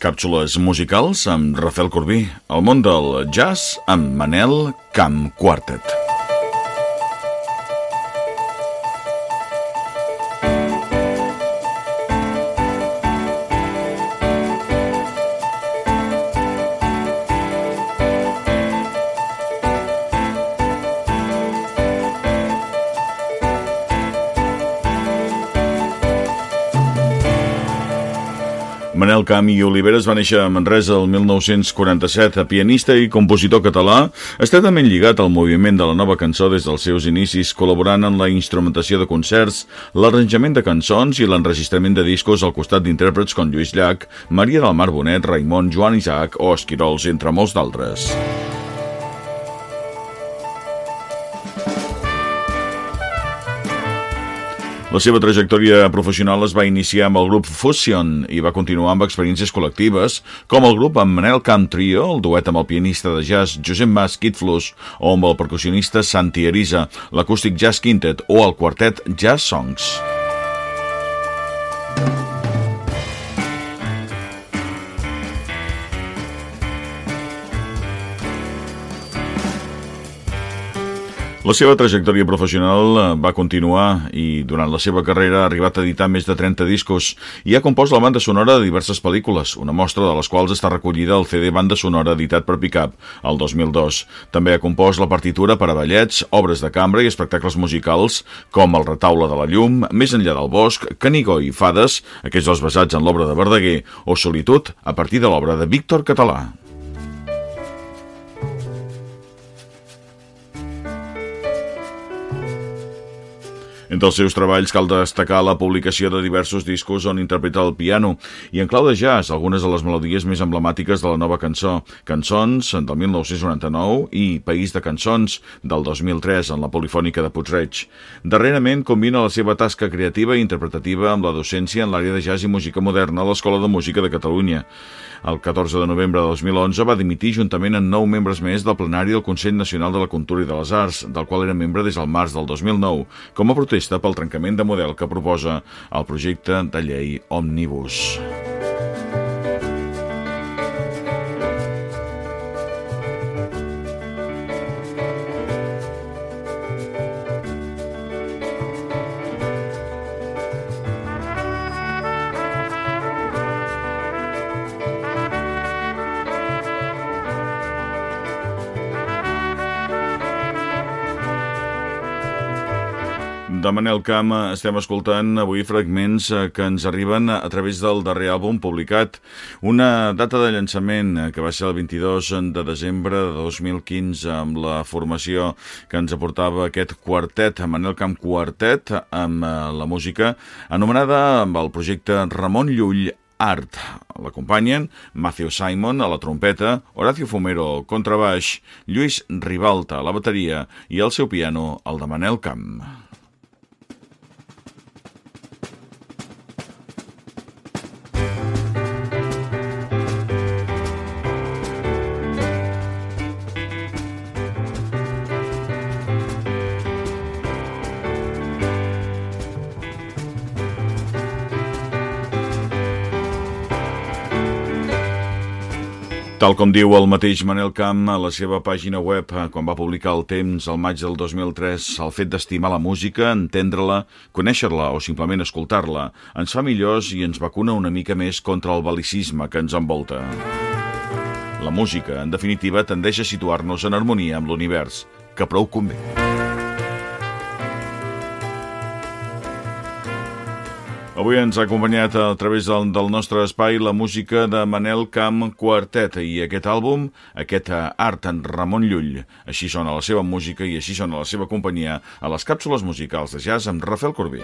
Càpsules musicals amb Rafael Corbí, el món del jazz amb Manel Camp Quartet. Manel Camp i Oliveres va néixer a Manresa el 1947, pianista i compositor català, estretament lligat al moviment de la nova cançó des dels seus inicis, col·laborant en la instrumentació de concerts, l'arranjament de cançons i l'enregistrament de discos al costat d'intèrprets com Lluís Llach, Maria del Mar Bonet, Raimon, Joan Isaac o Esquirols, entre molts d'altres. La seva trajectòria professional es va iniciar amb el grup Fusion i va continuar amb experiències col·lectives, com el grup amb Manel Camp Trio, el duet amb el pianista de jazz Josep Mas Kitflus o amb el percussionista Santi Arisa, l'acústic Jazz Quintet o el quartet Jazz Songs. La seva trajectòria professional eh, va continuar i durant la seva carrera ha arribat a editar més de 30 discos i ha compost la banda sonora de diverses pel·lícules, una mostra de les quals està recollida al CD Banda Sonora editat per Picap el 2002. També ha compost la partitura per a ballets, obres de cambra i espectacles musicals com El retaule de la llum, Més enllà del bosc, Canigó i Fades, aquests dos basats en l'obra de Verdaguer, o Solitud, a partir de l'obra de Víctor Català. Entre els seus treballs cal destacar la publicació de diversos discos on interpreta el piano i en clau de jazz algunes de les melodies més emblemàtiques de la nova cançó, Cançons del 1999 i País de cançons del 2003 en la polifònica de Puigreig. Darrerament combina la seva tasca creativa i interpretativa amb la docència en l'àrea de jazz i música moderna a l'Escola de Música de Catalunya. El 14 de novembre de 2011 va dimitir juntament amb nou membres més del plenari del Consell Nacional de la Cultura i de les Arts, del qual era membre des del març del 2009, com a protesta pel trencament de model que proposa el projecte de llei Omnibus. De Manel Camp estem escoltant avui fragments eh, que ens arriben a través del darrer àlbum publicat, una data de llançament eh, que va ser el 22 de desembre de 2015 amb la formació que ens aportava aquest quartet, Manel Camp Quartet, amb eh, la música anomenada amb el projecte Ramon Llull Art. L'acompanyen Matthew Simon a la trompeta, Horacio Fumero al contrabaix, Lluís Ribalta a la bateria i al seu piano el de Manel Camp. Tal com diu el mateix Manel Camp a la seva pàgina web eh, quan va publicar el temps al maig del 2003, el fet d'estimar la música, entendre-la, conèixer-la o simplement escoltar-la ens fa millors i ens vacuna una mica més contra el balicisme que ens envolta. La música, en definitiva, tendeix a situar-nos en harmonia amb l'univers, que prou convé. Avui ens ha acompanyat a través del, del nostre espai la música de Manel Camp Quartet i aquest àlbum, aquest art en Ramon Llull. Així sona la seva música i així sona la seva companyia a les càpsules musicals de jazz amb Rafael Corbí.